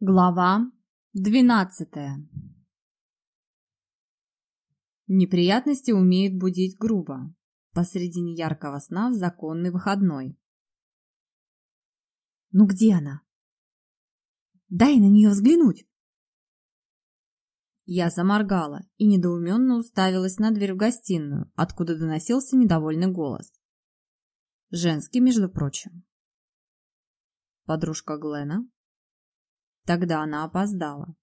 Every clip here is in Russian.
Глава двенадцатая Неприятности умеют будить грубо, посреди неяркого сна в законный выходной. «Ну где она? Дай на нее взглянуть!» Я заморгала и недоуменно уставилась на дверь в гостиную, откуда доносился недовольный голос. Женский, между прочим. Подружка Глена Тогда она опоздала.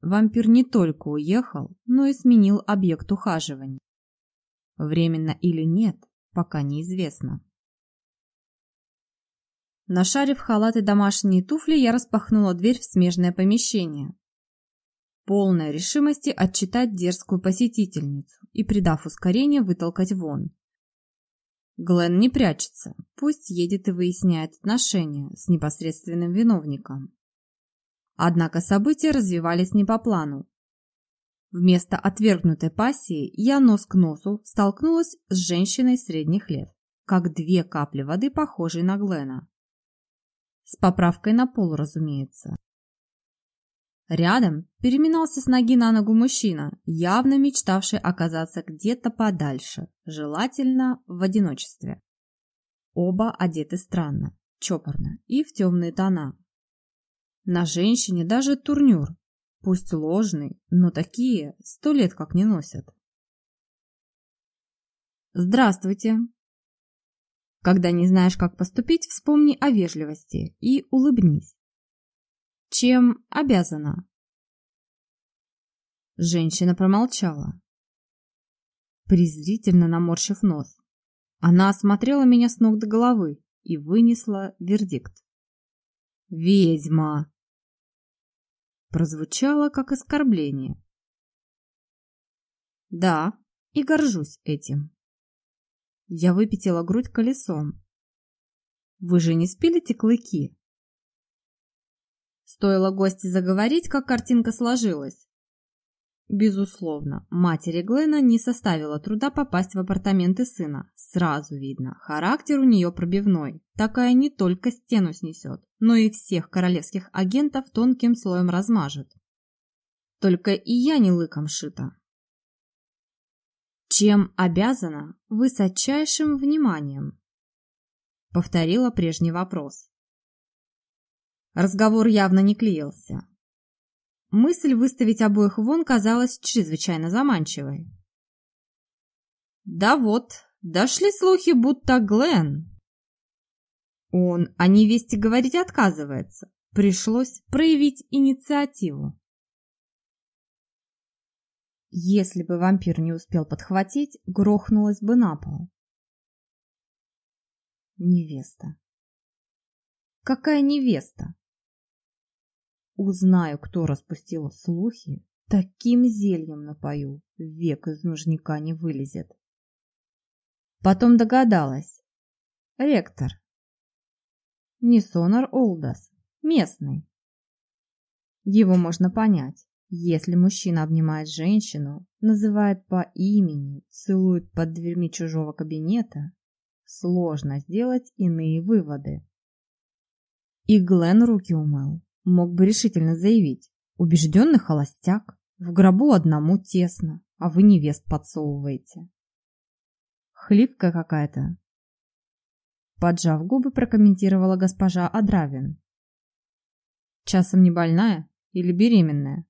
Вампир не только уехал, но и сменил объект ухаживания. Временно или нет, пока неизвестно. Нашарив халат и домашние туфли, я распахнула дверь в смежное помещение. Полная решимости отчитать дерзкую посетительницу и, придав ускорение, вытолкать вон. Глен не прячется, пусть едет и выясняет отношения с непосредственным виновником. Однако события развивались не по плану. Вместо отвергнутой пассии я нос к носу столкнулась с женщиной средних лет, как две капли воды, похожей на Глена. С поправкой на пол, разумеется. Рядом переминался с ноги на ногу мужчина, явно мечтавший оказаться где-то подальше, желательно в одиночестве. Оба одеты странно, чопорно и в темные тона, на женщине даже турнюр, пусть ложный, но такие сто лет как не носят. Здравствуйте. Когда не знаешь, как поступить, вспомни о вежливости и улыбнись. Чем обязана? Женщина промолчала, презрительно наморщив нос. Она осмотрела меня с ног до головы и вынесла вердикт. «Ведьма!» Прозвучало как оскорбление. Да, и горжусь этим. Я выпятила грудь колесом. Вы же не спилите клыки? Стоило гости заговорить, как картинка сложилась. Безусловно, матери Глена не составило труда попасть в апартаменты сына. Сразу видно, характер у нее пробивной. Такая не только стену снесет, но и всех королевских агентов тонким слоем размажет. Только и я не лыком шита. Чем обязана высочайшим вниманием? Повторила прежний вопрос. Разговор явно не клеился. Мысль выставить обоих вон казалась чрезвычайно заманчивой. Да вот, дошли слухи, будто Глен. Он о невесте говорить отказывается. Пришлось проявить инициативу. Если бы вампир не успел подхватить, грохнулась бы на пол. Невеста. Какая невеста? Узнаю, кто распустил слухи, таким зельем напою, век из нужника не вылезет. Потом догадалась. Ректор. Не Сонар Олдас, местный. Его можно понять. Если мужчина обнимает женщину, называет по имени, целует под дверьми чужого кабинета, сложно сделать иные выводы. И Глен руки умыл мог бы решительно заявить. Убежденный холостяк, в гробу одному тесно, а вы невест подсовываете. Хлипкая какая-то. Поджав губы, прокомментировала госпожа Адравин. Часом не больная или беременная?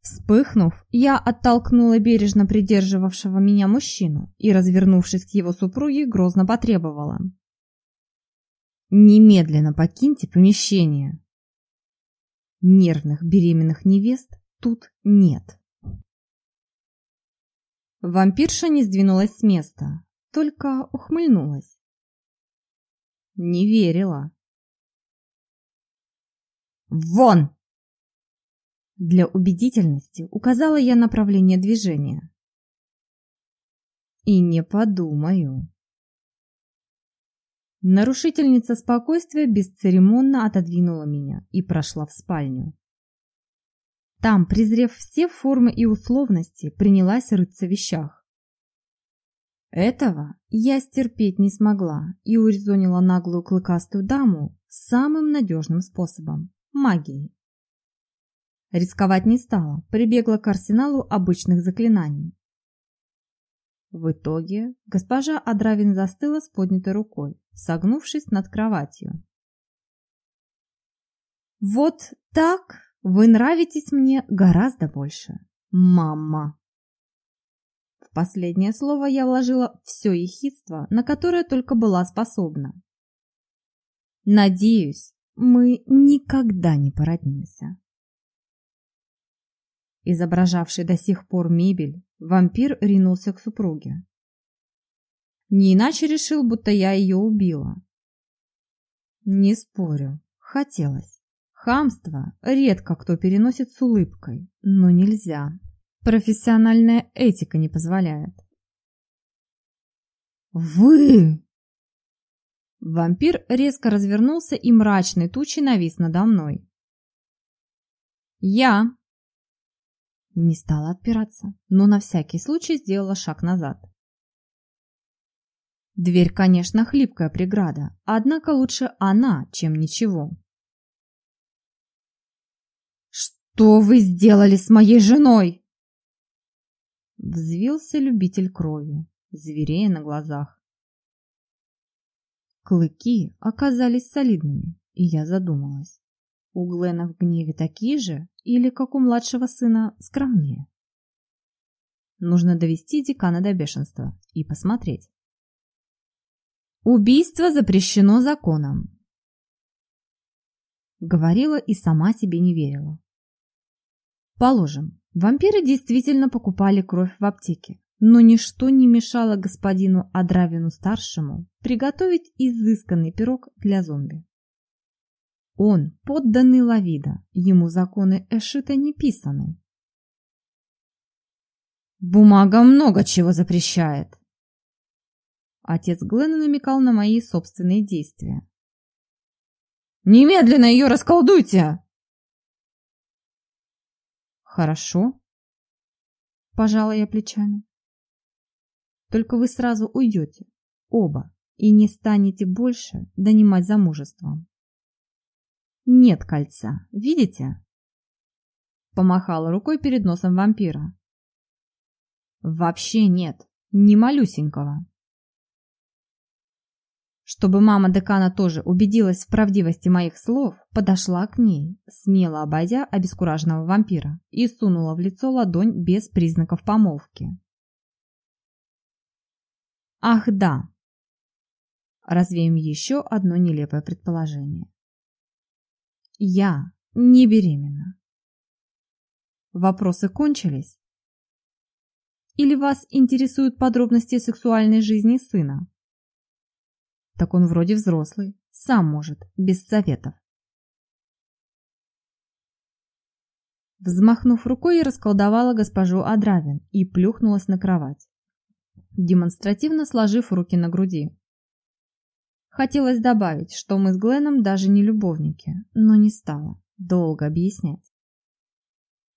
Вспыхнув, я оттолкнула бережно придерживавшего меня мужчину и, развернувшись к его супруге, грозно потребовала. Немедленно покиньте помещение. Нервных беременных невест тут нет. Вампирша не сдвинулась с места, только ухмыльнулась. Не верила. «Вон!» Для убедительности указала я направление движения. И не подумаю. Нарушительница спокойствия бесцеремонно отодвинула меня и прошла в спальню. Там, презрев все формы и условности, принялась рыться в вещах. Этого я стерпеть не смогла и урезонила наглую клыкастую даму самым надежным способом – магией. Рисковать не стала, прибегла к арсеналу обычных заклинаний. В итоге госпожа Адравин застыла с поднятой рукой, согнувшись над кроватью. «Вот так вы нравитесь мне гораздо больше, мама!» В последнее слово я вложила все ехидство, на которое только была способна. «Надеюсь, мы никогда не породнимся». Изображавший до сих пор мебель, вампир ринулся к супруге. Не иначе решил, будто я ее убила. Не спорю, хотелось. Хамство редко кто переносит с улыбкой, но нельзя. Профессиональная этика не позволяет. «Вы!» Вампир резко развернулся и мрачной тучей навис надо мной. «Я!» Не стала отпираться, но на всякий случай сделала шаг назад. Дверь, конечно, хлипкая преграда, однако лучше она, чем ничего. «Что вы сделали с моей женой?» Взвился любитель крови, зверея на глазах. Клыки оказались солидными, и я задумалась. У Глена в гневе такие же или, как у младшего сына, скромнее? Нужно довести декана до бешенства и посмотреть. Убийство запрещено законом. Говорила и сама себе не верила. Положим, вампиры действительно покупали кровь в аптеке, но ничто не мешало господину Адравину-старшему приготовить изысканный пирог для зомби. Он подданный Лавида, ему законы Эшита не писаны. Бумага много чего запрещает. Отец Глена намекал на мои собственные действия. Немедленно ее расколдуйте! Хорошо. Пожала я плечами. Только вы сразу уйдете, оба, и не станете больше донимать замужеством. Нет кольца, видите? Помахала рукой перед носом вампира. Вообще нет, ни малюсенького. Чтобы мама декана тоже убедилась в правдивости моих слов, подошла к ней, смело обойдя обескураженного вампира, и сунула в лицо ладонь без признаков помолвки. Ах да! Развеем еще одно нелепое предположение. Я не беременна. Вопросы кончились? Или вас интересуют подробности сексуальной жизни сына? Так он вроде взрослый, сам может, без советов. Взмахнув рукой, я расколдовала госпожу Адравин и плюхнулась на кровать, демонстративно сложив руки на груди. Хотелось добавить, что мы с Гленом даже не любовники, но не стала. Долго объяснять.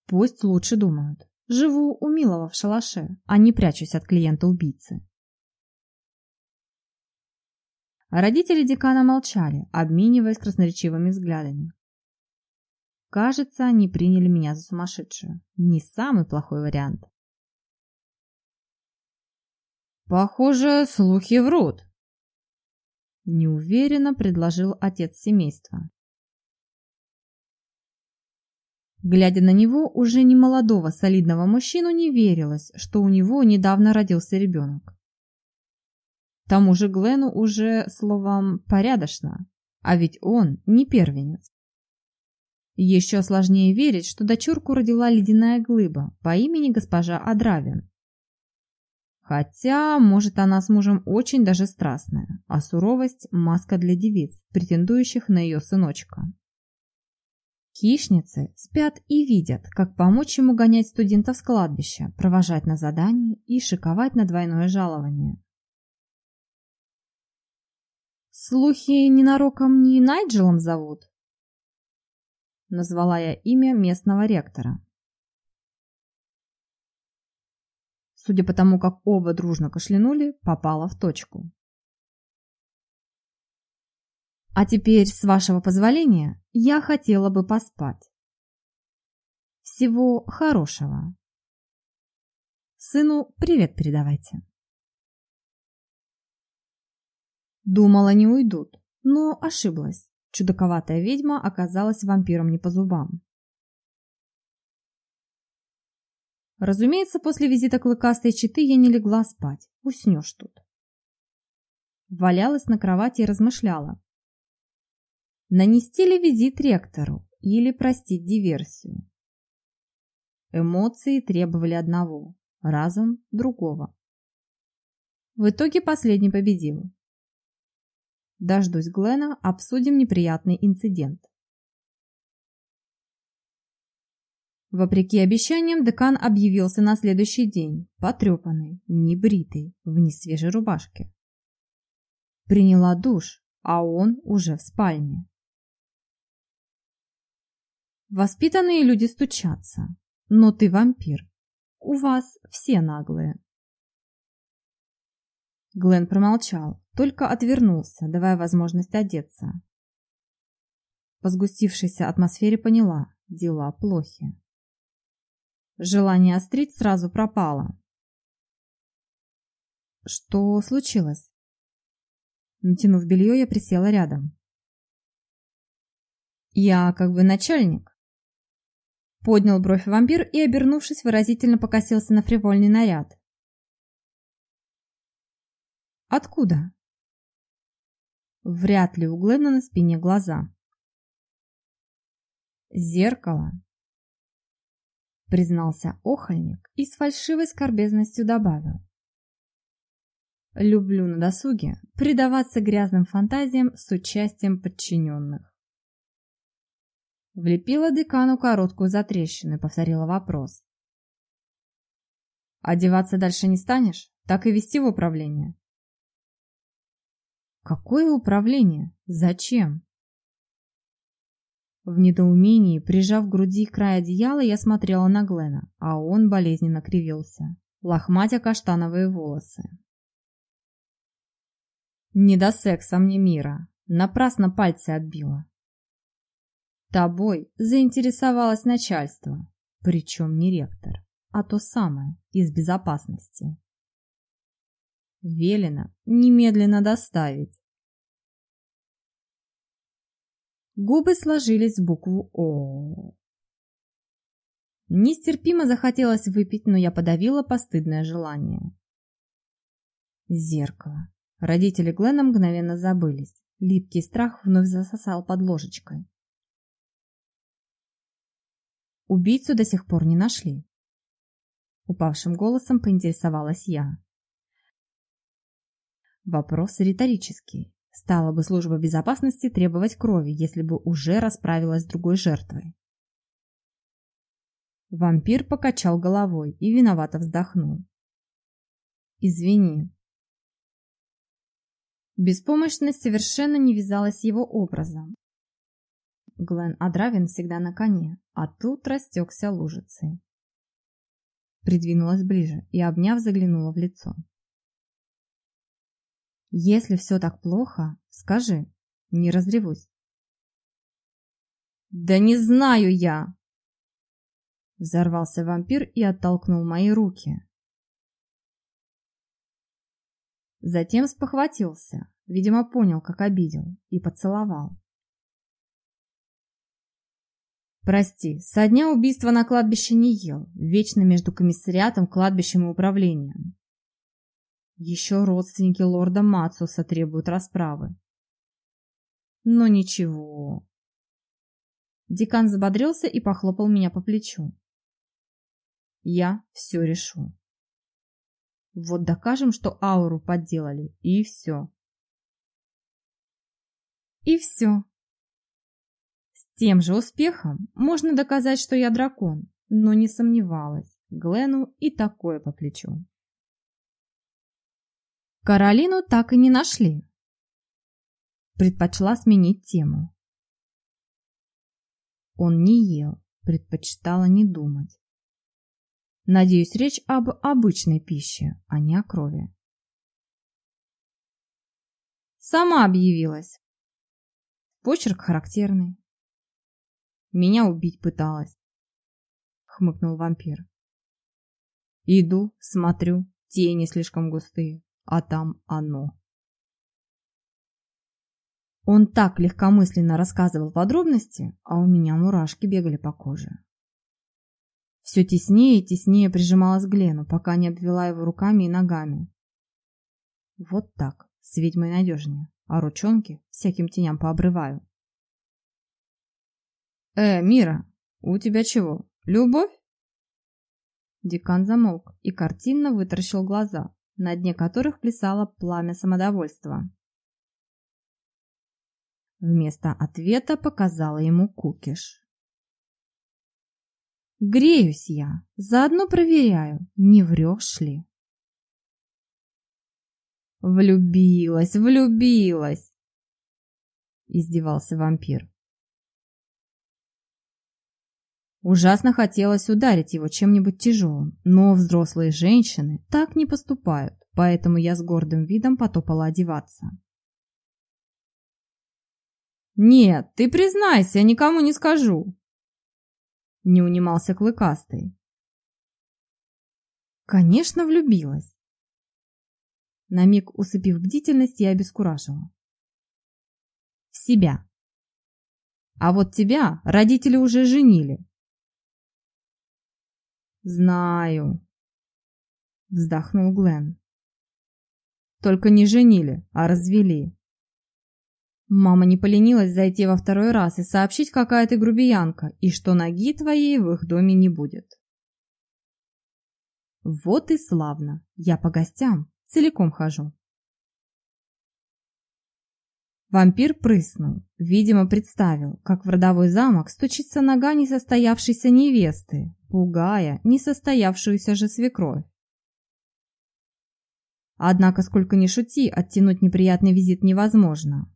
Пусть лучше думают. Живу у Милого в шалаше, а не прячусь от клиента-убийцы. Родители декана молчали, обмениваясь красноречивыми взглядами. Кажется, они приняли меня за сумасшедшую. Не самый плохой вариант. Похоже, слухи врут, неуверенно предложил отец семейства. Глядя на него, уже не молодого солидного мужчину, не верилось, что у него недавно родился ребенок. Тому же Глену уже, словом, порядочно, а ведь он не первенец. Еще сложнее верить, что дочурку родила ледяная глыба по имени госпожа Адравин, Хотя, может, она с мужем очень даже страстная, а суровость – маска для девиц, претендующих на ее сыночка. Хищницы спят и видят, как помочь ему гонять студентов с кладбища, провожать на задание и шиковать на двойное жалование. Слухи ненароком не Найджелом зовут? Назвала я имя местного ректора. Судя по тому, как оба дружно кашлянули, попала в точку. А теперь, с вашего позволения, я хотела бы поспать. Всего хорошего. Сыну привет передавайте. Думала, не уйдут, но ошиблась. Чудаковатая ведьма оказалась вампиром не по зубам. Разумеется, после визита клыкастой читы я не легла спать. Уснешь тут. Валялась на кровати и размышляла. Нанести ли визит ректору или простить диверсию? Эмоции требовали одного, разум другого. В итоге последний победил. Дождусь Глена, обсудим неприятный инцидент. Вопреки обещаниям, декан объявился на следующий день, потрепанный, небритый, в несвежей рубашке. Приняла душ, а он уже в спальне. Воспитанные люди стучатся, но ты вампир. У вас все наглые. Глен промолчал, только отвернулся, давая возможность одеться. По сгустившейся атмосфере поняла, дела плохи. Желание острить сразу пропало. Что случилось? Натянув белье, я присела рядом. Я как бы начальник. Поднял бровь вампир и, обернувшись, выразительно покосился на фривольный наряд. Откуда? Вряд ли у Глена на спине глаза. Зеркало признался охальник и с фальшивой скорбезностью добавил. Люблю на досуге предаваться грязным фантазиям с участием подчиненных. Влепила декану короткую затрещину и повторила вопрос. Одеваться дальше не станешь? Так и вести в управление. Какое управление? Зачем? В недоумении, прижав к груди край одеяла, я смотрела на Глена, а он болезненно кривился, лохматя каштановые волосы. Не до секса мне мира, напрасно пальцы отбила. Тобой заинтересовалось начальство, причем не ректор, а то самое, из безопасности. Велено немедленно доставить. Губы сложились в букву О. Нестерпимо захотелось выпить, но я подавила постыдное желание. Зеркало. Родители Глена мгновенно забылись. Липкий страх вновь засосал под ложечкой. Убийцу до сих пор не нашли. Упавшим голосом поинтересовалась я. Вопрос риторический. Стала бы служба безопасности требовать крови, если бы уже расправилась с другой жертвой. Вампир покачал головой и виновато вздохнул. «Извини». Беспомощность совершенно не вязалась его образом. Глен Адравин всегда на коне, а тут растекся лужицей. Придвинулась ближе и, обняв, заглянула в лицо. Если все так плохо, скажи, не разревусь. Да не знаю я! Взорвался вампир и оттолкнул мои руки. Затем спохватился, видимо, понял, как обидел, и поцеловал. Прости, со дня убийства на кладбище не ел, вечно между комиссариатом, кладбищем и управлением. Еще родственники лорда Мацуса требуют расправы. Но ничего. Декан забодрился и похлопал меня по плечу. Я все решу. Вот докажем, что ауру подделали, и все. И все. С тем же успехом можно доказать, что я дракон, но не сомневалась. Глену и такое по плечу. Каролину так и не нашли. Предпочла сменить тему. Он не ел, предпочитала не думать. Надеюсь, речь об обычной пище, а не о крови. Сама объявилась. Почерк характерный. Меня убить пыталась, хмыкнул вампир. Иду, смотрю, тени слишком густые, а там оно. Он так легкомысленно рассказывал подробности, а у меня мурашки бегали по коже. Все теснее и теснее прижималась к Глену, пока не обвела его руками и ногами. Вот так, с ведьмой надежнее, а ручонки всяким теням пообрываю. «Э, Мира, у тебя чего, любовь?» Декан замолк и картинно вытаращил глаза, на дне которых плясало пламя самодовольства. Вместо ответа показала ему кукиш. Греюсь я, заодно проверяю, не врешь ли. Влюбилась, влюбилась, издевался вампир. Ужасно хотелось ударить его чем-нибудь тяжелым, но взрослые женщины так не поступают, поэтому я с гордым видом потопала одеваться. «Нет, ты признайся, никому не скажу!» Не унимался Клыкастый. Конечно, влюбилась. На миг усыпив бдительность, я обескуражила. В себя. А вот тебя родители уже женили. Знаю. Вздохнул Глен. Только не женили, а развели. Мама не поленилась зайти во второй раз и сообщить, какая ты грубиянка, и что ноги твоей в их доме не будет. Вот и славно. Я по гостям целиком хожу. Вампир прыснул, видимо, представил, как в родовой замок стучится нога несостоявшейся невесты, пугая несостоявшуюся же свекровь. Однако, сколько ни шути, оттянуть неприятный визит невозможно.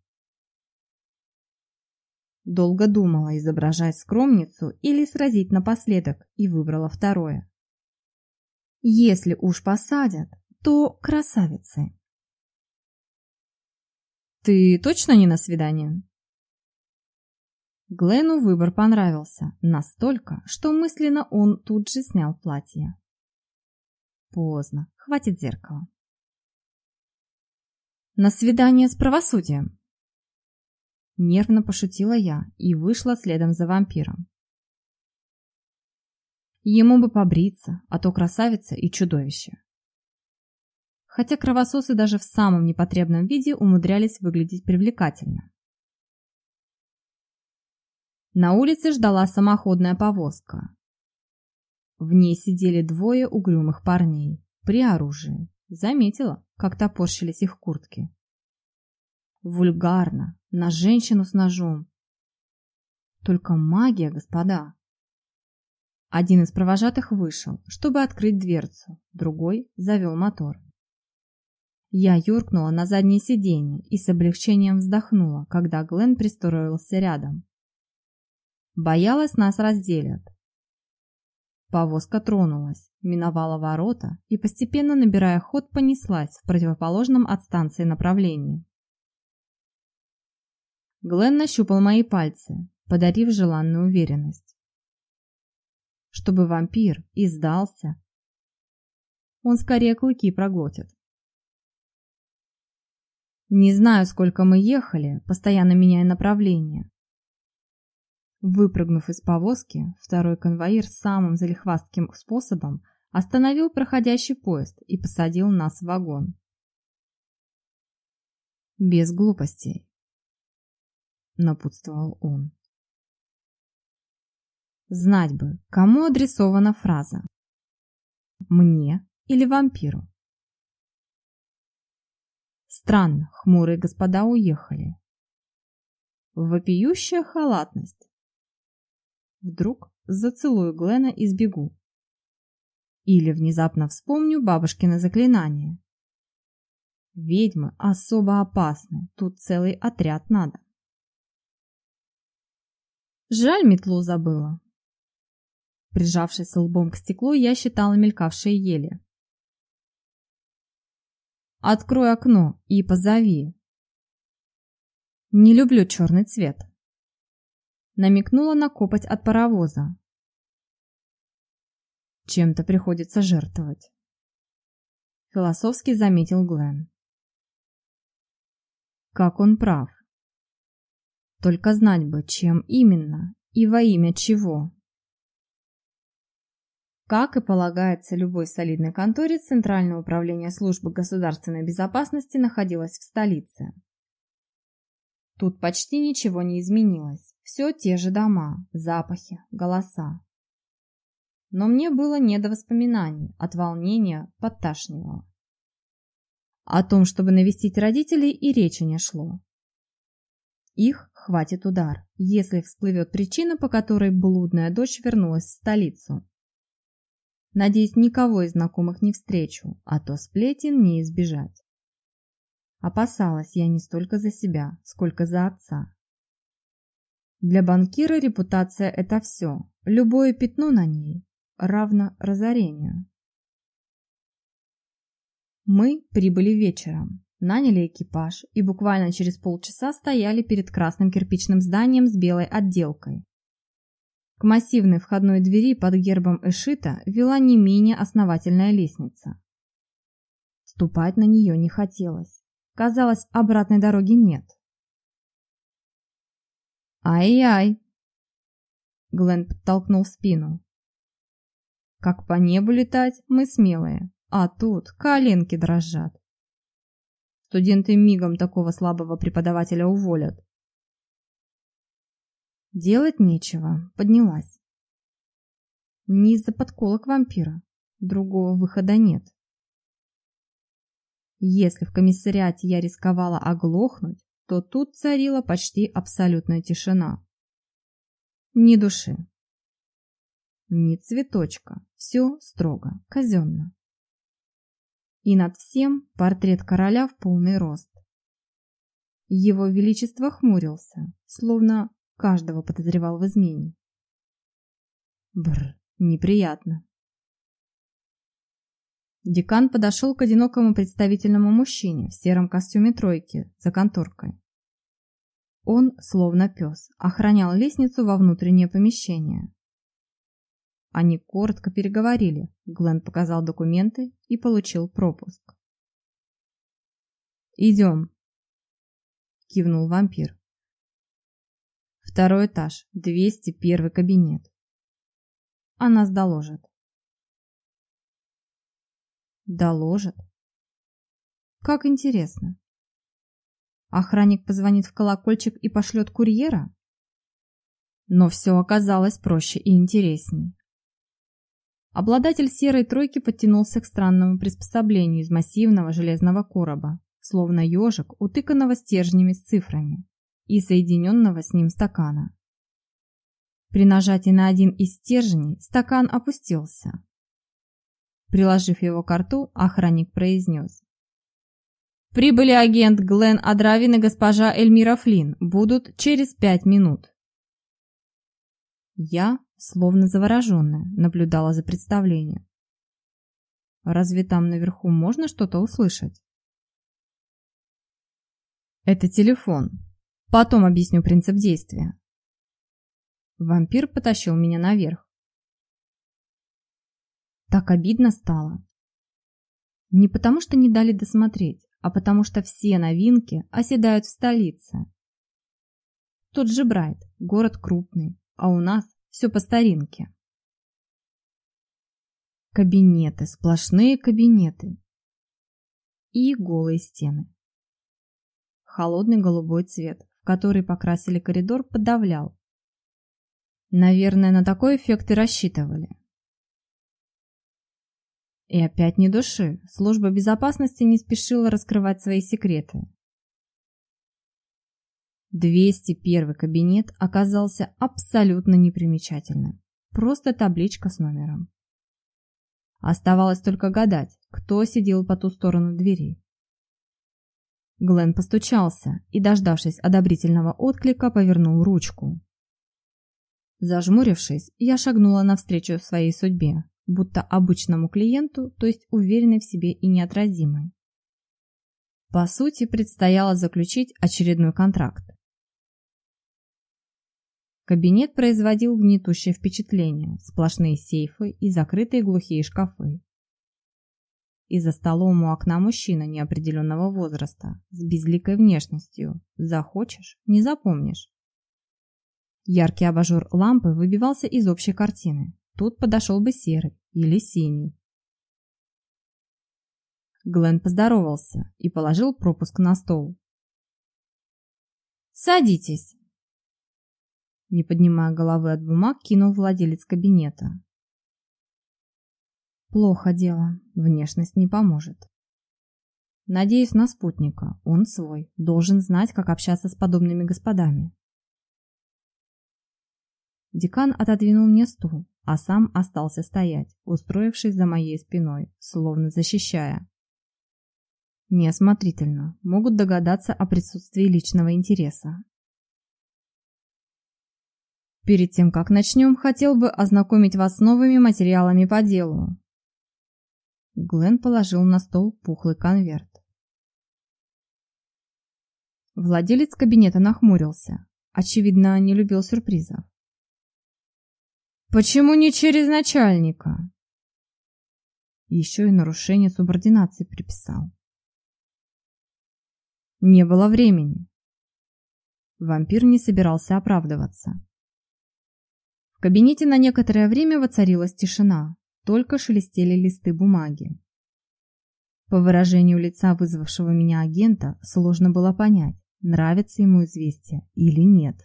Долго думала, изображать скромницу или сразить напоследок, и выбрала второе. Если уж посадят, то красавицы. «Ты точно не на свидание?» Глену выбор понравился настолько, что мысленно он тут же снял платье. Поздно, хватит зеркала. «На свидание с правосудием!» Нервно пошутила я и вышла следом за вампиром. Ему бы побриться, а то красавица и чудовище. Хотя кровососы даже в самом непотребном виде умудрялись выглядеть привлекательно. На улице ждала самоходная повозка. В ней сидели двое угрюмых парней при оружии. Заметила, как топорщились их куртки. Вульгарно, на женщину с ножом. Только магия, господа. Один из провожатых вышел, чтобы открыть дверцу, другой завел мотор. Я юркнула на заднее сиденье и с облегчением вздохнула, когда Глен пристроился рядом. Боялась, нас разделят. Повозка тронулась, миновала ворота и, постепенно набирая ход, понеслась в противоположном от станции направлении. Глен нащупал мои пальцы, подарив желанную уверенность. Чтобы вампир и сдался, он скорее клыки проглотит. Не знаю, сколько мы ехали, постоянно меняя направление. Выпрыгнув из повозки, второй конвоир самым залихвастким способом остановил проходящий поезд и посадил нас в вагон. Без глупостей напутствовал он. Знать бы, кому адресована фраза. Мне или вампиру? Странно, хмурые господа уехали. Вопиющая халатность. Вдруг зацелую Глена и сбегу. Или внезапно вспомню бабушкино заклинание. Ведьмы особо опасны, тут целый отряд надо. Жаль, метлу забыла. Прижавшись лбом к стеклу, я считала мелькавшие ели. Открой окно и позови. Не люблю черный цвет. Намекнула на копоть от паровоза. Чем-то приходится жертвовать. Философски заметил Глен. Как он прав. Только знать бы, чем именно и во имя чего. Как и полагается любой солидной конторе, Центральное управление службы государственной безопасности находилось в столице. Тут почти ничего не изменилось. Все те же дома, запахи, голоса. Но мне было не до воспоминаний, от волнения подташнивало. О том, чтобы навестить родителей, и речи не шло. Их хватит удар, если всплывет причина, по которой блудная дочь вернулась в столицу. Надеюсь, никого из знакомых не встречу, а то сплетен не избежать. Опасалась я не столько за себя, сколько за отца. Для банкира репутация – это все. Любое пятно на ней равно разорению. Мы прибыли вечером, наняли экипаж и буквально через полчаса стояли перед красным кирпичным зданием с белой отделкой. К массивной входной двери под гербом Эшита вела не менее основательная лестница. Ступать на нее не хотелось. Казалось, обратной дороги нет. «Ай-яй!» Глен подтолкнул спину. «Как по небу летать, мы смелые, а тут коленки дрожат. Студенты мигом такого слабого преподавателя уволят. Делать нечего, поднялась. Не из-за подколок вампира. Другого выхода нет. Если в комиссариате я рисковала оглохнуть, то тут царила почти абсолютная тишина. Ни души. Ни цветочка. Все строго, казенно. И над всем портрет короля в полный рост. Его Величество хмурился, словно каждого подозревал в измене. Бр, неприятно. Декан подошел к одинокому представительному мужчине в сером костюме тройки за конторкой. Он, словно пес, охранял лестницу во внутреннее помещение. Они коротко переговорили. Глен показал документы и получил пропуск. «Идем», — кивнул вампир. Второй этаж, 201 кабинет. А нас доложат. Доложат? Как интересно. Охранник позвонит в колокольчик и пошлет курьера? Но все оказалось проще и интересней. Обладатель серой тройки подтянулся к странному приспособлению из массивного железного короба, словно ежик, утыканного стержнями с цифрами и соединенного с ним стакана. При нажатии на один из стержней стакан опустился. Приложив его к рту, охранник произнес. «Прибыли агент Глен Адравин и госпожа Эльмира Флинн. Будут через пять минут». Я, словно завороженная, наблюдала за представлением. Разве там наверху можно что-то услышать? Это телефон, Потом объясню принцип действия. Вампир потащил меня наверх. Так обидно стало. Не потому, что не дали досмотреть, а потому что все новинки оседают в столице. Тот же Брайт, город крупный, а у нас все по старинке. Кабинеты, сплошные кабинеты. И голые стены. Холодный голубой цвет, который покрасили коридор, подавлял. Наверное, на такой эффект и рассчитывали. И опять не души. Служба безопасности не спешила раскрывать свои секреты. 201 кабинет оказался абсолютно непримечательным. Просто табличка с номером. Оставалось только гадать, кто сидел по ту сторону двери. Глен постучался и, дождавшись одобрительного отклика, повернул ручку. Зажмурившись, я шагнула навстречу своей судьбе, будто обычному клиенту, то есть уверенной в себе и неотразимой. По сути, предстояло заключить очередной контракт, Кабинет производил гнетущее впечатление, сплошные сейфы и закрытые глухие шкафы. И за столом у окна мужчина неопределенного возраста, с безликой внешностью. Захочешь – не запомнишь. Яркий абажур лампы выбивался из общей картины. Тут подошел бы серый или синий. Глен поздоровался и положил пропуск на стол. «Садитесь!» Не поднимая головы от бумаг, кинул владелец кабинета. Плохо дело, внешность не поможет. Надеюсь на спутника, он свой, должен знать, как общаться с подобными господами. Декан отодвинул мне стул, а сам остался стоять, устроившись за моей спиной, словно защищая. Неосмотрительно, могут догадаться о присутствии личного интереса. Перед тем, как начнем, хотел бы ознакомить вас с новыми материалами по делу. Глен положил на стол пухлый конверт. Владелец кабинета нахмурился. Очевидно, не любил сюрпризов. «Почему не через начальника?» Еще и нарушение субординации приписал. Не было времени. Вампир не собирался оправдываться. В кабинете на некоторое время воцарилась тишина только шелестели листы бумаги. По выражению лица вызвавшего меня агента сложно было понять, нравится ему известие или нет.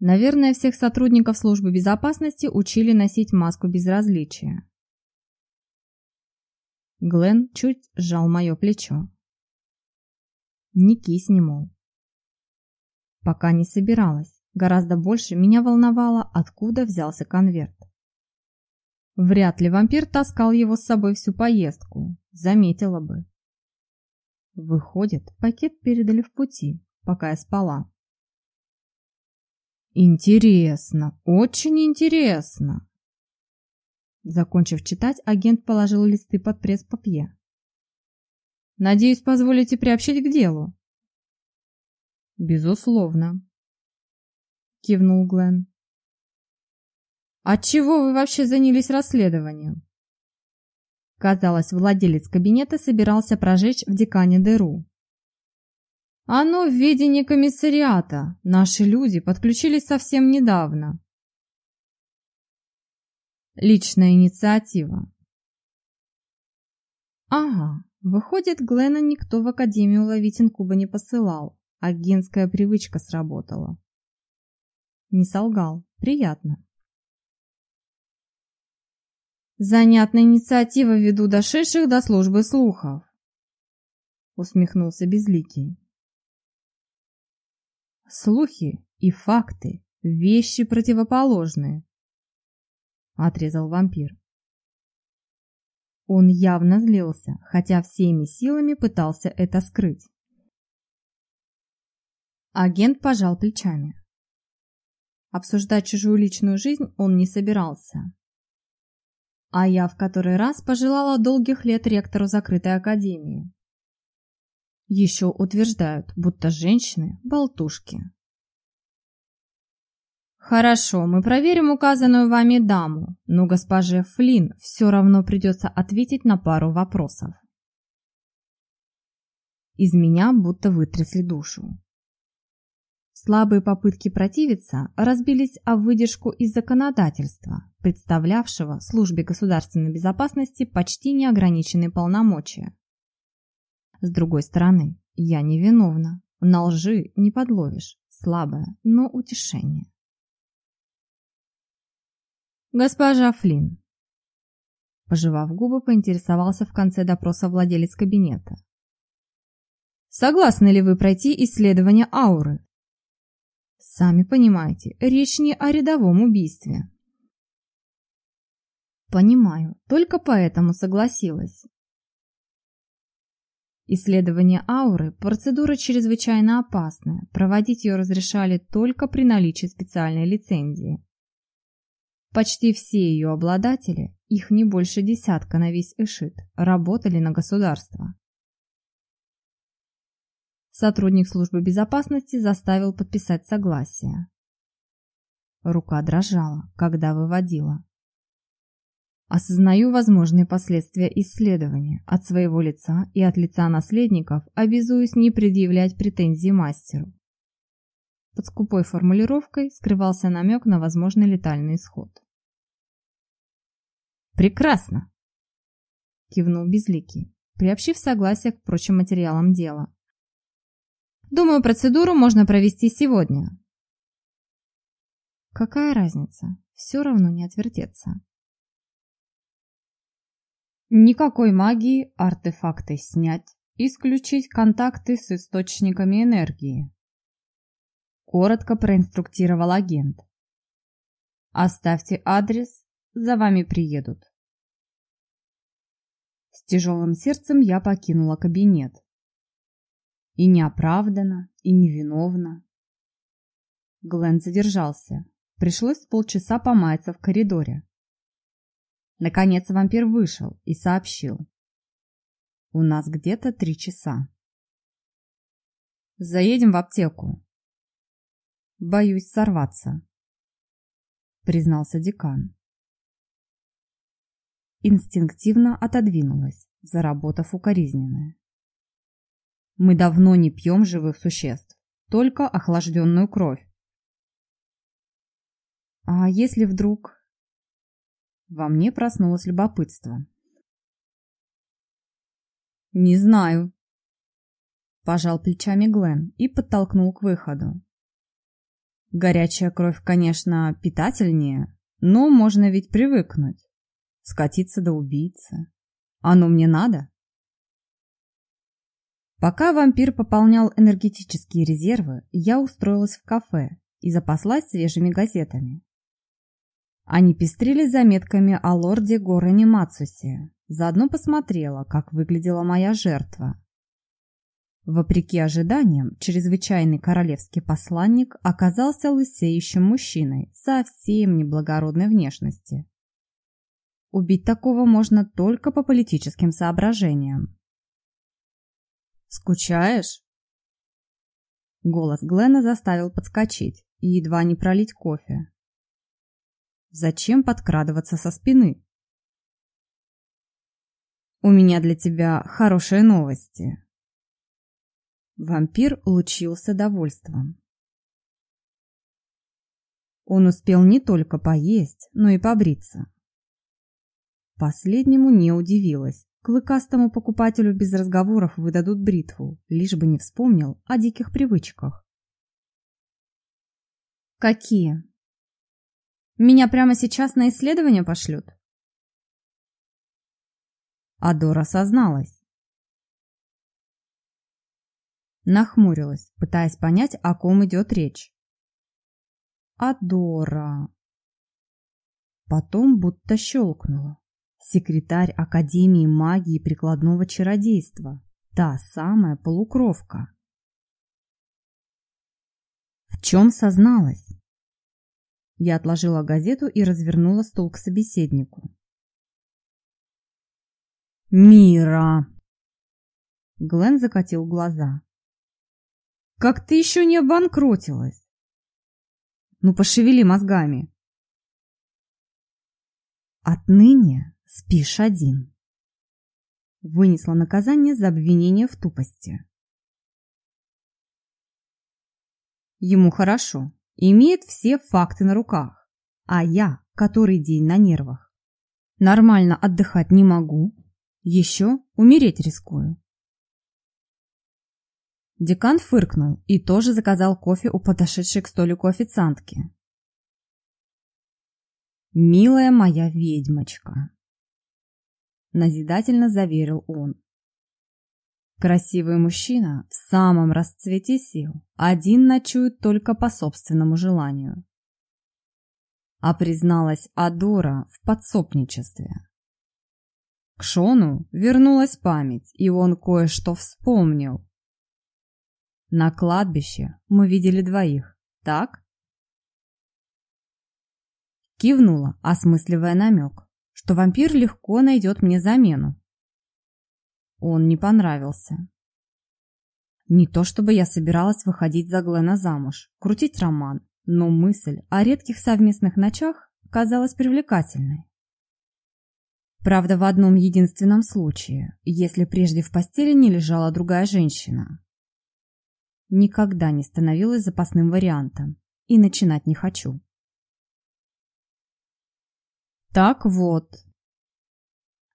Наверное, всех сотрудников службы безопасности учили носить маску безразличия. Глен чуть сжал мое плечо. Не кисни, мол. Пока не собиралась. Гораздо больше меня волновало, откуда взялся конверт. Вряд ли вампир таскал его с собой всю поездку, заметила бы. Выходит, пакет передали в пути, пока я спала. Интересно, очень интересно. Закончив читать, агент положил листы под пресс-папье. Надеюсь, позволите приобщить к делу. Безусловно, кивнул Глен. Отчего вы вообще занялись расследованием? Казалось, владелец кабинета собирался прожечь в декане дыру. Оно в ведении комиссариата. Наши люди подключились совсем недавно. Личная инициатива. Ага, выходит, Глена никто в Академию ловить инкуба не посылал. Агентская привычка сработала. Не солгал. Приятно. Занятная инициатива ввиду дошедших до службы слухов. Усмехнулся Безликий. Слухи и факты – вещи противоположные. Отрезал вампир. Он явно злился, хотя всеми силами пытался это скрыть. Агент пожал плечами. Обсуждать чужую личную жизнь он не собирался. А я в который раз пожелала долгих лет ректору закрытой академии. Еще утверждают, будто женщины – болтушки. Хорошо, мы проверим указанную вами даму, но госпоже Флинн все равно придется ответить на пару вопросов. Из меня будто вытрясли душу. Слабые попытки противиться разбились о выдержку из законодательства, представлявшего службе государственной безопасности почти неограниченные полномочия. С другой стороны, я невиновна, на лжи не подловишь, слабое, но утешение. Госпожа Флинн, пожевав губы, поинтересовался в конце допроса владелец кабинета. Согласны ли вы пройти исследование ауры Сами понимаете, речь не о рядовом убийстве. Понимаю, только поэтому согласилась. Исследование ауры – процедура чрезвычайно опасная. Проводить ее разрешали только при наличии специальной лицензии. Почти все ее обладатели, их не больше десятка на весь Эшит, работали на государство. Сотрудник службы безопасности заставил подписать согласие. Рука дрожала, когда выводила. Осознаю возможные последствия исследования. От своего лица и от лица наследников обязуюсь не предъявлять претензий мастеру. Под скупой формулировкой скрывался намек на возможный летальный исход. «Прекрасно!» – кивнул Безликий, приобщив согласие к прочим материалам дела. «Думаю, процедуру можно провести сегодня». «Какая разница? Все равно не отвертеться». Никакой магии, артефакты снять, исключить контакты с источниками энергии. Коротко проинструктировал агент. Оставьте адрес, за вами приедут. С тяжелым сердцем я покинула кабинет. И неоправданно, и невиновно. Глен задержался. Пришлось полчаса помаяться в коридоре. Наконец вампир вышел и сообщил. У нас где-то три часа. Заедем в аптеку. Боюсь сорваться, признался декан. Инстинктивно отодвинулась, заработав укоризненное. Мы давно не пьем живых существ, только охлажденную кровь. А если вдруг во мне проснулось любопытство. «Не знаю», – пожал плечами Глен и подтолкнул к выходу. «Горячая кровь, конечно, питательнее, но можно ведь привыкнуть, скатиться до убийцы. Оно мне надо?» Пока вампир пополнял энергетические резервы, я устроилась в кафе и запаслась свежими газетами. Они пестрили заметками о лорде Горене Мацусе. Заодно посмотрела, как выглядела моя жертва. Вопреки ожиданиям, чрезвычайный королевский посланник оказался лысеющим мужчиной совсем неблагородной внешности. Убить такого можно только по политическим соображениям. «Скучаешь?» Голос Глена заставил подскочить и едва не пролить кофе. Зачем подкрадываться со спины? У меня для тебя хорошие новости. Вампир лучился довольством. Он успел не только поесть, но и побриться. Последнему не удивилась. Клыкастому покупателю без разговоров выдадут бритву, лишь бы не вспомнил о диких привычках. «Какие?» Меня прямо сейчас на исследование пошлют? Адора созналась. Нахмурилась, пытаясь понять, о ком идет речь. Адора. Потом будто щелкнула. Секретарь Академии магии прикладного чародейства. Та самая полукровка. В чем созналась? Я отложила газету и развернула стол к собеседнику. «Мира!» Глен закатил глаза. «Как ты еще не обанкротилась?» «Ну, пошевели мозгами!» «Отныне спишь один!» Вынесла наказание за обвинение в тупости. Ему хорошо имеет все факты на руках, а я который день на нервах. Нормально отдыхать не могу, еще умереть рискую. Декан фыркнул и тоже заказал кофе у подошедшей к столику официантки. «Милая моя ведьмочка», – назидательно заверил он. Красивый мужчина в самом расцвете сил один ночует только по собственному желанию. А призналась Адора в подсопничестве. К Шону вернулась память, и он кое-что вспомнил. На кладбище мы видели двоих, так? Кивнула, осмысливая намек, что вампир легко найдет мне замену. Он не понравился. Не то чтобы я собиралась выходить за Глена замуж, крутить роман, но мысль о редких совместных ночах казалась привлекательной. Правда, в одном единственном случае, если прежде в постели не лежала другая женщина. Никогда не становилась запасным вариантом и начинать не хочу. Так вот.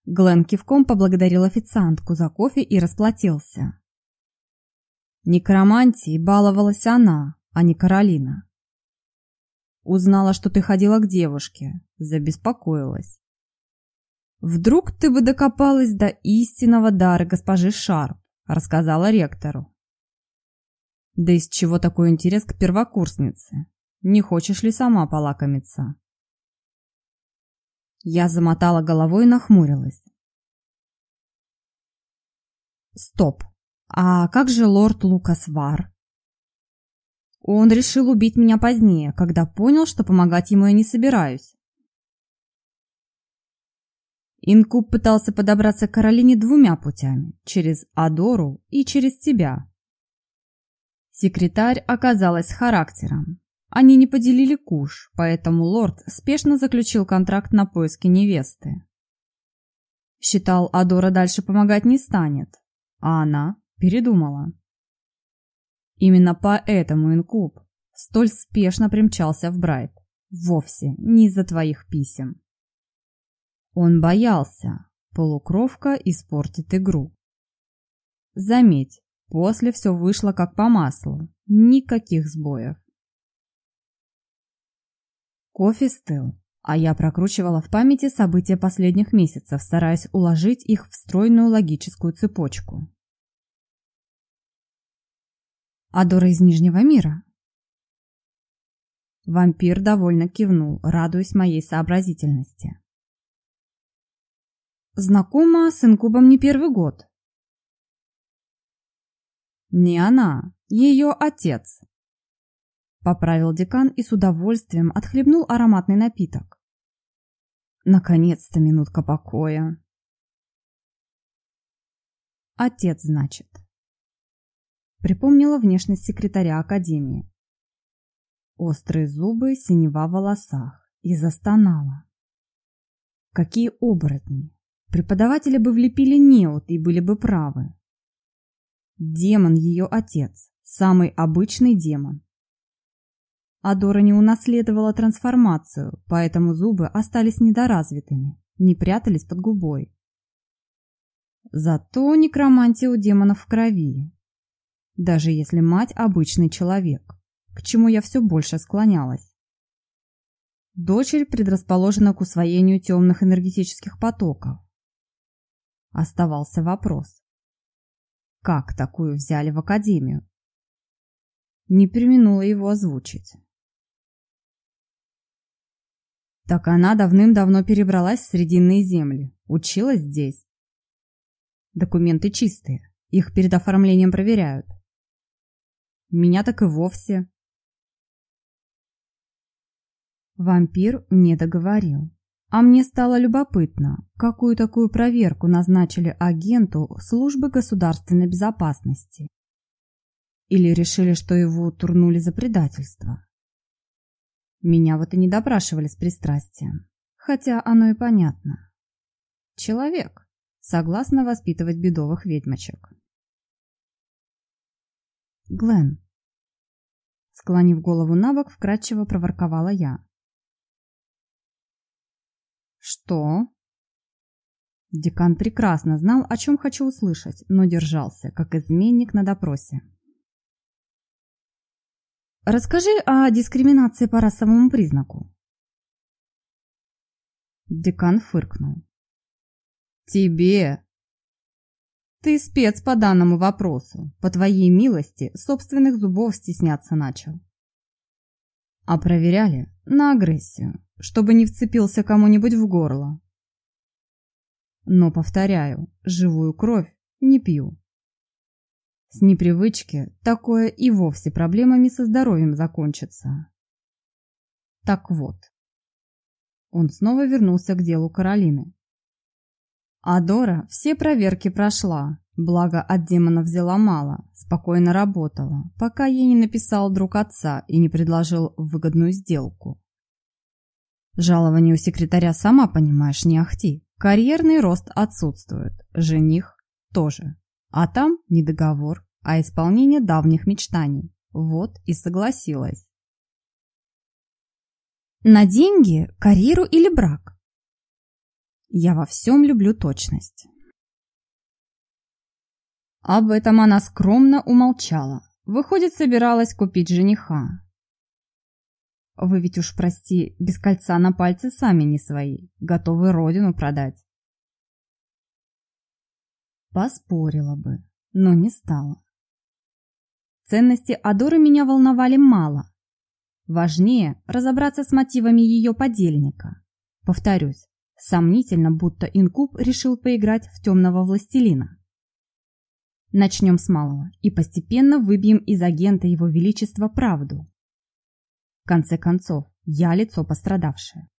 Глен кивком поблагодарил официантку за кофе и расплатился. Некромантией баловалась она, а не Каролина. Узнала, что ты ходила к девушке, забеспокоилась. Вдруг ты бы докопалась до истинного дара госпожи Шарп, рассказала ректору. Да из чего такой интерес к первокурснице? Не хочешь ли сама полакомиться? Я замотала головой и нахмурилась. Стоп. А как же лорд Лукас Вар? Он решил убить меня позднее, когда понял, что помогать ему я не собираюсь. Инкуб пытался подобраться к Каролине двумя путями, через Адору и через тебя. Секретарь оказалась характером. Они не поделили куш, поэтому лорд спешно заключил контракт на поиски невесты. Считал, Адора дальше помогать не станет, а она передумала. Именно поэтому Инкуб столь спешно примчался в Брайт. Вовсе не из-за твоих писем. Он боялся, полукровка испортит игру. Заметь, после все вышло как по маслу, никаких сбоев. Кофе стыл, а я прокручивала в памяти события последних месяцев, стараясь уложить их в стройную логическую цепочку. Адора из Нижнего мира. Вампир довольно кивнул, радуясь моей сообразительности. Знакома с инкубом не первый год. Не она, ее отец. Поправил декан и с удовольствием отхлебнул ароматный напиток. Наконец-то минутка покоя. Отец, значит. Припомнила внешность секретаря академии. Острые зубы, синева в волосах. И застонала. Какие оборотни! Преподаватели бы влепили неуд и были бы правы. Демон ее отец. Самый обычный демон. Адора не унаследовала трансформацию, поэтому зубы остались недоразвитыми, не прятались под губой. Зато некромантия у демонов в крови, даже если мать обычный человек, к чему я все больше склонялась. Дочерь предрасположена к усвоению темных энергетических потоков. Оставался вопрос. Как такую взяли в академию? Не применула его озвучить. Так она давным-давно перебралась в Срединные земли, училась здесь. Документы чистые, их перед оформлением проверяют. Меня так и вовсе. Вампир не договорил. А мне стало любопытно, какую такую проверку назначили агенту службы государственной безопасности. Или решили, что его турнули за предательство. Меня вот и не допрашивали с пристрастием, хотя оно и понятно. Человек, согласно воспитывать бедовых ведьмочек. Глен. Склонив голову на бок, вкратчиво проворковала я. Что? Декан прекрасно знал, о чем хочу услышать, но держался, как изменник на допросе. Расскажи о дискриминации по расовому признаку. Декан фыркнул. Тебе ты спец по данному вопросу. По твоей милости, собственных зубов стесняться начал. А проверяли на агрессию, чтобы не вцепился кому-нибудь в горло. Но, повторяю, живую кровь не пью. С непривычки такое и вовсе проблемами со здоровьем закончится. Так вот. Он снова вернулся к делу Каролины. Адора все проверки прошла Благо, от демона взяла мало, спокойно работала, пока ей не написал друг отца и не предложил выгодную сделку. Жалование у секретаря, сама понимаешь, не ахти. Карьерный рост отсутствует, жених тоже. А там не договор, а исполнение давних мечтаний. Вот и согласилась. На деньги, карьеру или брак? Я во всем люблю точность. Об этом она скромно умолчала. Выходит, собиралась купить жениха. Вы ведь уж, прости, без кольца на пальце сами не свои, готовы родину продать. Поспорила бы, но не стала. Ценности Адоры меня волновали мало. Важнее разобраться с мотивами ее подельника. Повторюсь, сомнительно, будто инкуб решил поиграть в темного властелина. Начнем с малого и постепенно выбьем из агента Его Величества правду. В конце концов, я лицо пострадавшее.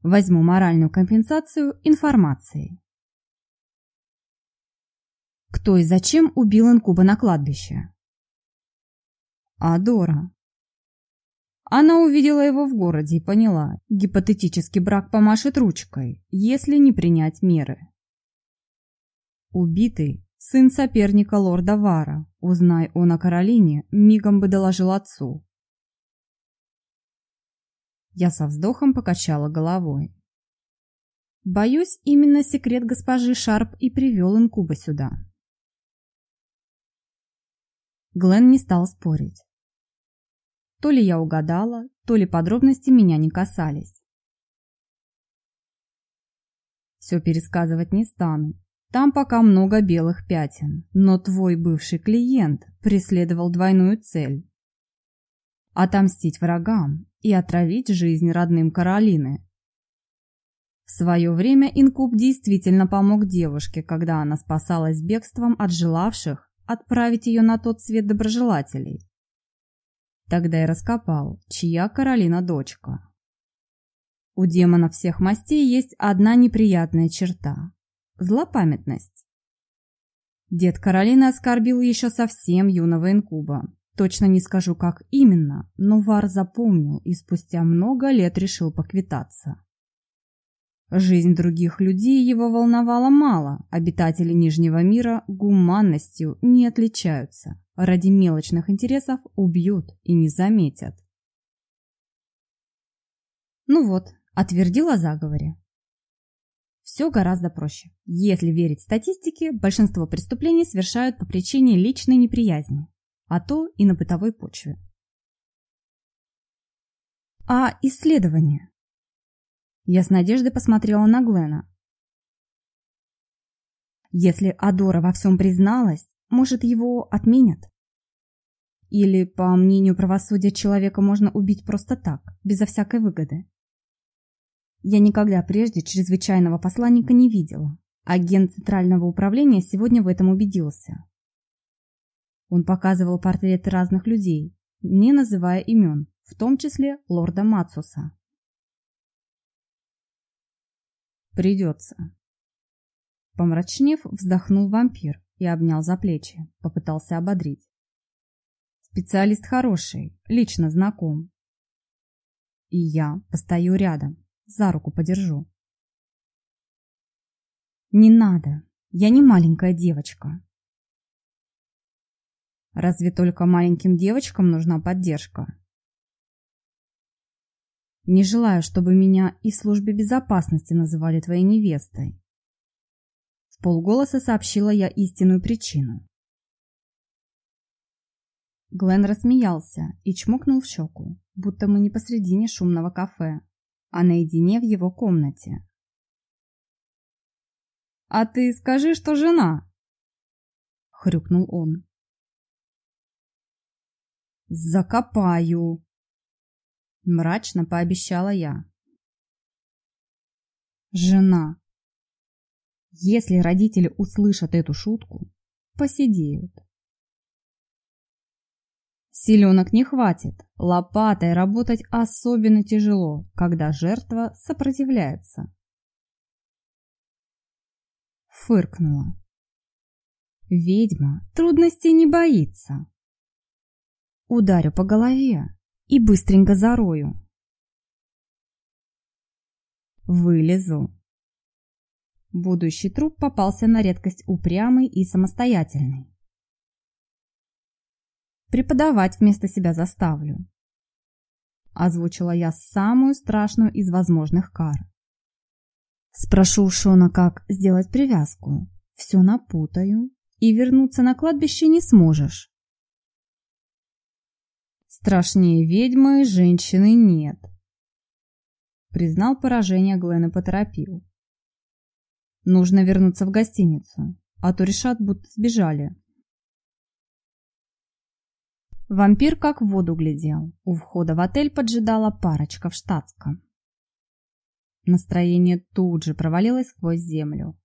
Возьму моральную компенсацию информацией. Кто и зачем убил инкуба на кладбище? Адора. Она увидела его в городе и поняла, гипотетический брак помашет ручкой, если не принять меры. Убитый Сын соперника лорда Вара, узнай он о Каролине, мигом бы доложил отцу. Я со вздохом покачала головой. Боюсь, именно секрет госпожи Шарп и привел инкуба сюда. Глен не стал спорить. То ли я угадала, то ли подробности меня не касались. Все пересказывать не стану, там пока много белых пятен, но твой бывший клиент преследовал двойную цель. Отомстить врагам и отравить жизнь родным Каролины. В свое время Инкуб действительно помог девушке, когда она спасалась бегством от желавших отправить ее на тот свет доброжелателей. Тогда и раскопал, чья Каролина дочка. У демона всех мастей есть одна неприятная черта Злопамятность. Дед Каролины оскорбил еще совсем юного инкуба. Точно не скажу, как именно, но Вар запомнил и спустя много лет решил поквитаться. Жизнь других людей его волновала мало, обитатели Нижнего мира гуманностью не отличаются. Ради мелочных интересов убьют и не заметят. Ну вот, отвердил о заговоре. Все гораздо проще. Если верить статистике, большинство преступлений совершают по причине личной неприязни, а то и на бытовой почве. А исследование? Я с надеждой посмотрела на Глена. Если Адора во всем призналась, может, его отменят? Или, по мнению правосудия, человека можно убить просто так, безо всякой выгоды? Я никогда прежде чрезвычайного посланника не видела. Агент Центрального управления сегодня в этом убедился. Он показывал портреты разных людей, не называя имен, в том числе лорда Мацуса. «Придется». Помрачнев, вздохнул вампир и обнял за плечи, попытался ободрить. «Специалист хороший, лично знаком. И я постою рядом, за руку подержу. Не надо, я не маленькая девочка. Разве только маленьким девочкам нужна поддержка? Не желаю, чтобы меня и в службе безопасности называли твоей невестой. В полголоса сообщила я истинную причину. Глен рассмеялся и чмокнул в щеку, будто мы не посредине шумного кафе, а наедине в его комнате. «А ты скажи, что жена!» — хрюкнул он. «Закопаю!» — мрачно пообещала я. «Жена!» Если родители услышат эту шутку, посидеют. Силенок не хватит. Лопатой работать особенно тяжело, когда жертва сопротивляется. Фыркнула. Ведьма трудностей не боится. Ударю по голове и быстренько зарою. Вылезу. Будущий труп попался на редкость упрямый и самостоятельный. Преподавать вместо себя заставлю. Озвучила я самую страшную из возможных кар. Спрошу Шона, как сделать привязку. Все напутаю, и вернуться на кладбище не сможешь. Страшнее ведьмы женщины нет. Признал поражение Глен и поторопил. Нужно вернуться в гостиницу, а то решат, будто сбежали. Вампир как в воду глядел. У входа в отель поджидала парочка в штатском. Настроение тут же провалилось сквозь землю.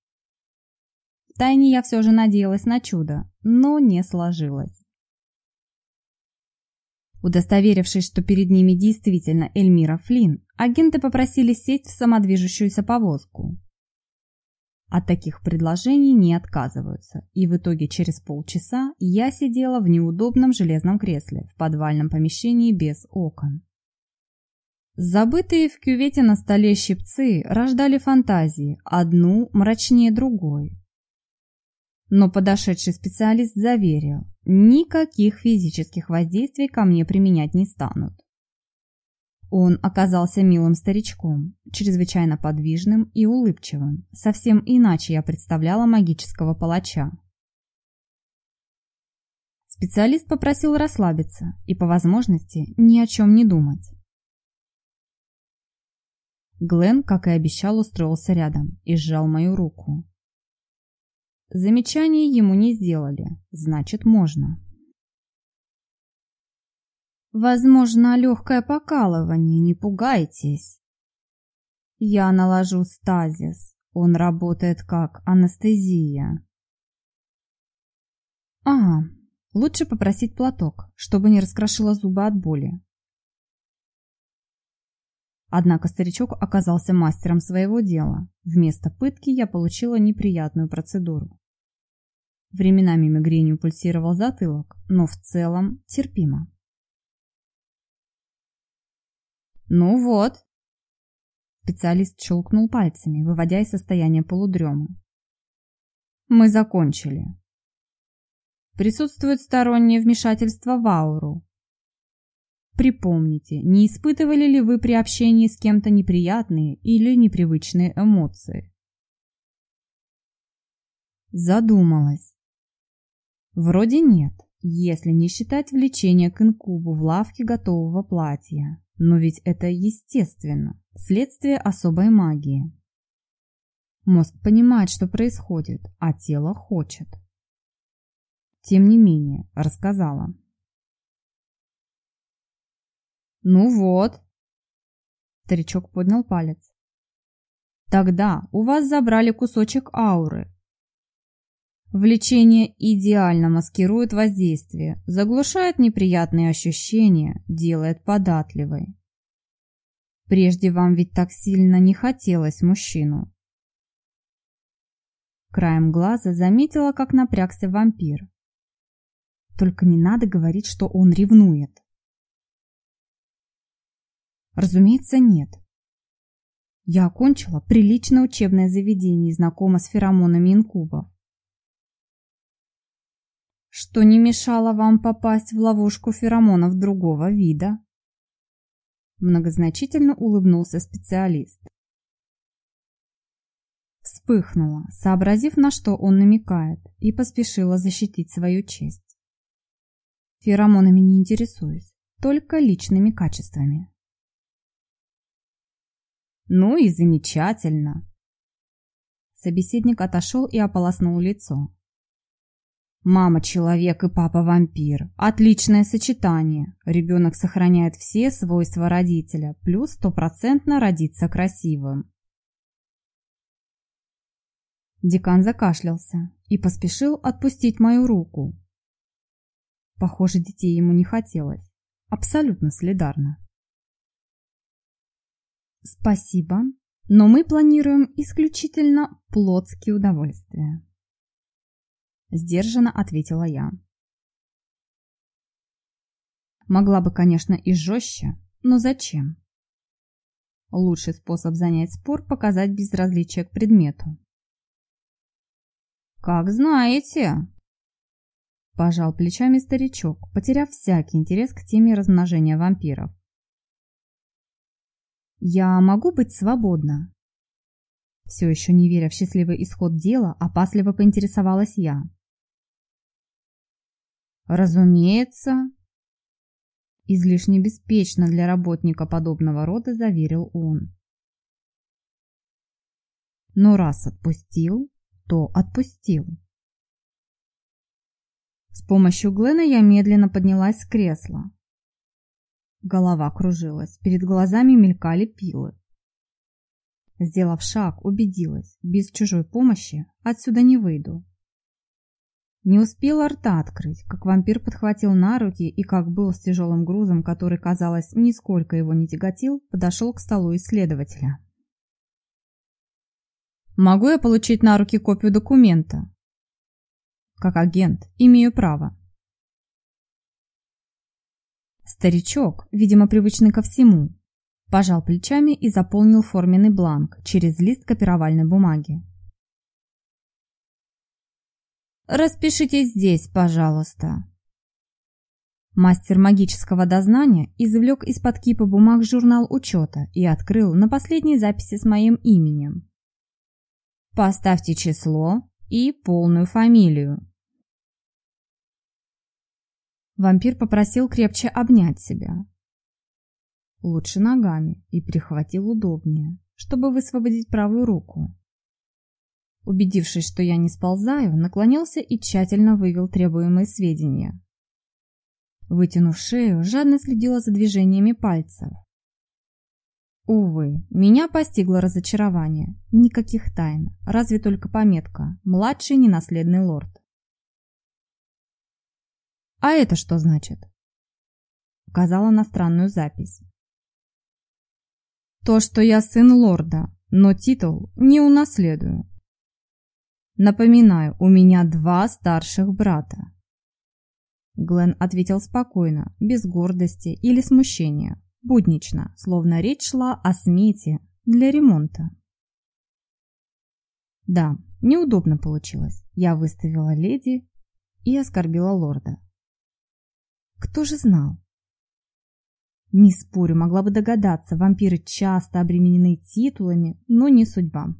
Втайне я все же надеялась на чудо, но не сложилось. Удостоверившись, что перед ними действительно Эльмира Флинн, агенты попросили сесть в самодвижущуюся повозку. От таких предложений не отказываются, и в итоге через полчаса я сидела в неудобном железном кресле в подвальном помещении без окон. Забытые в кювете на столе щипцы рождали фантазии, одну мрачнее другой. Но подошедший специалист заверил, никаких физических воздействий ко мне применять не станут. Он оказался милым старичком, чрезвычайно подвижным и улыбчивым. Совсем иначе я представляла магического палача. Специалист попросил расслабиться и, по возможности, ни о чем не думать. Глен, как и обещал, устроился рядом и сжал мою руку. Замечания ему не сделали, значит, можно. Возможно, легкое покалывание, не пугайтесь. Я наложу стазис. Он работает как анестезия. Ага, лучше попросить платок, чтобы не раскрошило зубы от боли. Однако старичок оказался мастером своего дела. Вместо пытки я получила неприятную процедуру. Временами мигренью пульсировал затылок, но в целом терпимо. «Ну вот!» Специалист щелкнул пальцами, выводя из состояния полудрема. «Мы закончили. Присутствует стороннее вмешательство в ауру. Припомните, не испытывали ли вы при общении с кем-то неприятные или непривычные эмоции?» Задумалась. Вроде нет, если не считать влечение к инкубу в лавке готового платья. Но ведь это естественно, следствие особой магии. Мозг понимает, что происходит, а тело хочет. Тем не менее, рассказала. «Ну вот!» Старичок поднял палец. «Тогда у вас забрали кусочек ауры. Влечение идеально маскирует воздействие, заглушает неприятные ощущения, делает податливой. Прежде вам ведь так сильно не хотелось мужчину. Краем глаза заметила, как напрягся вампир. Только не надо говорить, что он ревнует. Разумеется, нет. Я окончила приличное учебное заведение и знакома с феромонами инкубов что не мешало вам попасть в ловушку феромонов другого вида. Многозначительно улыбнулся специалист. Вспыхнула, сообразив, на что он намекает, и поспешила защитить свою честь. Феромонами не интересуюсь, только личными качествами. Ну и замечательно. Собеседник отошел и ополоснул лицо. Мама человек и папа вампир. Отличное сочетание. Ребенок сохраняет все свойства родителя, плюс стопроцентно родится красивым. Декан закашлялся и поспешил отпустить мою руку. Похоже, детей ему не хотелось. Абсолютно солидарно. Спасибо, но мы планируем исключительно плотские удовольствия. Сдержанно ответила я. Могла бы, конечно, и жестче, но зачем? Лучший способ занять спор – показать безразличие к предмету. «Как знаете!» Пожал плечами старичок, потеряв всякий интерес к теме размножения вампиров. «Я могу быть свободна?» Все еще не веря в счастливый исход дела, опасливо поинтересовалась я. «Разумеется!» Излишне беспечно для работника подобного рода заверил он. Но раз отпустил, то отпустил. С помощью Глена я медленно поднялась с кресла. Голова кружилась, перед глазами мелькали пилы. Сделав шаг, убедилась, без чужой помощи отсюда не выйду. Не успела рта открыть, как вампир подхватил на руки и, как был с тяжелым грузом, который, казалось, нисколько его не тяготил, подошел к столу исследователя. «Могу я получить на руки копию документа?» «Как агент, имею право». Старичок, видимо, привычный ко всему, пожал плечами и заполнил форменный бланк через лист копировальной бумаги. Распишитесь здесь, пожалуйста. Мастер магического дознания извлек из-под кипа бумаг журнал учета и открыл на последней записи с моим именем. Поставьте число и полную фамилию. Вампир попросил крепче обнять себя. Лучше ногами и прихватил удобнее, чтобы высвободить правую руку. Убедившись, что я не сползаю, наклонился и тщательно вывел требуемые сведения. Вытянув шею, жадно следила за движениями пальцев. Увы, меня постигло разочарование. Никаких тайн, разве только пометка «Младший ненаследный лорд». «А это что значит?» Указала на странную запись. «То, что я сын лорда, но титул не унаследую», Напоминаю, у меня два старших брата. Глен ответил спокойно, без гордости или смущения, буднично, словно речь шла о смете для ремонта. Да, неудобно получилось. Я выставила леди и оскорбила лорда. Кто же знал? Не спорю, могла бы догадаться, вампиры часто обременены титулами, но не судьба.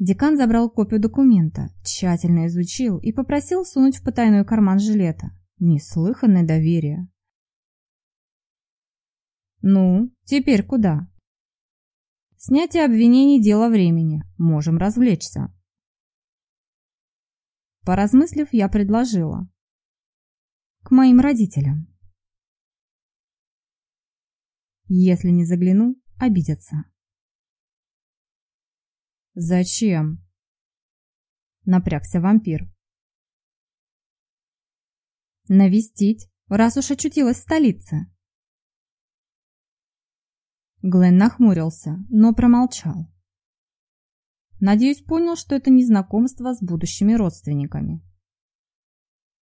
Декан забрал копию документа, тщательно изучил и попросил сунуть в потайной карман жилета. Неслыханное доверие. «Ну, теперь куда?» «Снятие обвинений – дело времени. Можем развлечься». Поразмыслив, я предложила. «К моим родителям». Если не загляну, обидятся. «Зачем?» Напрягся вампир. «Навестить, раз уж очутилась в столице». Глен нахмурился, но промолчал. Надеюсь, понял, что это не знакомство с будущими родственниками.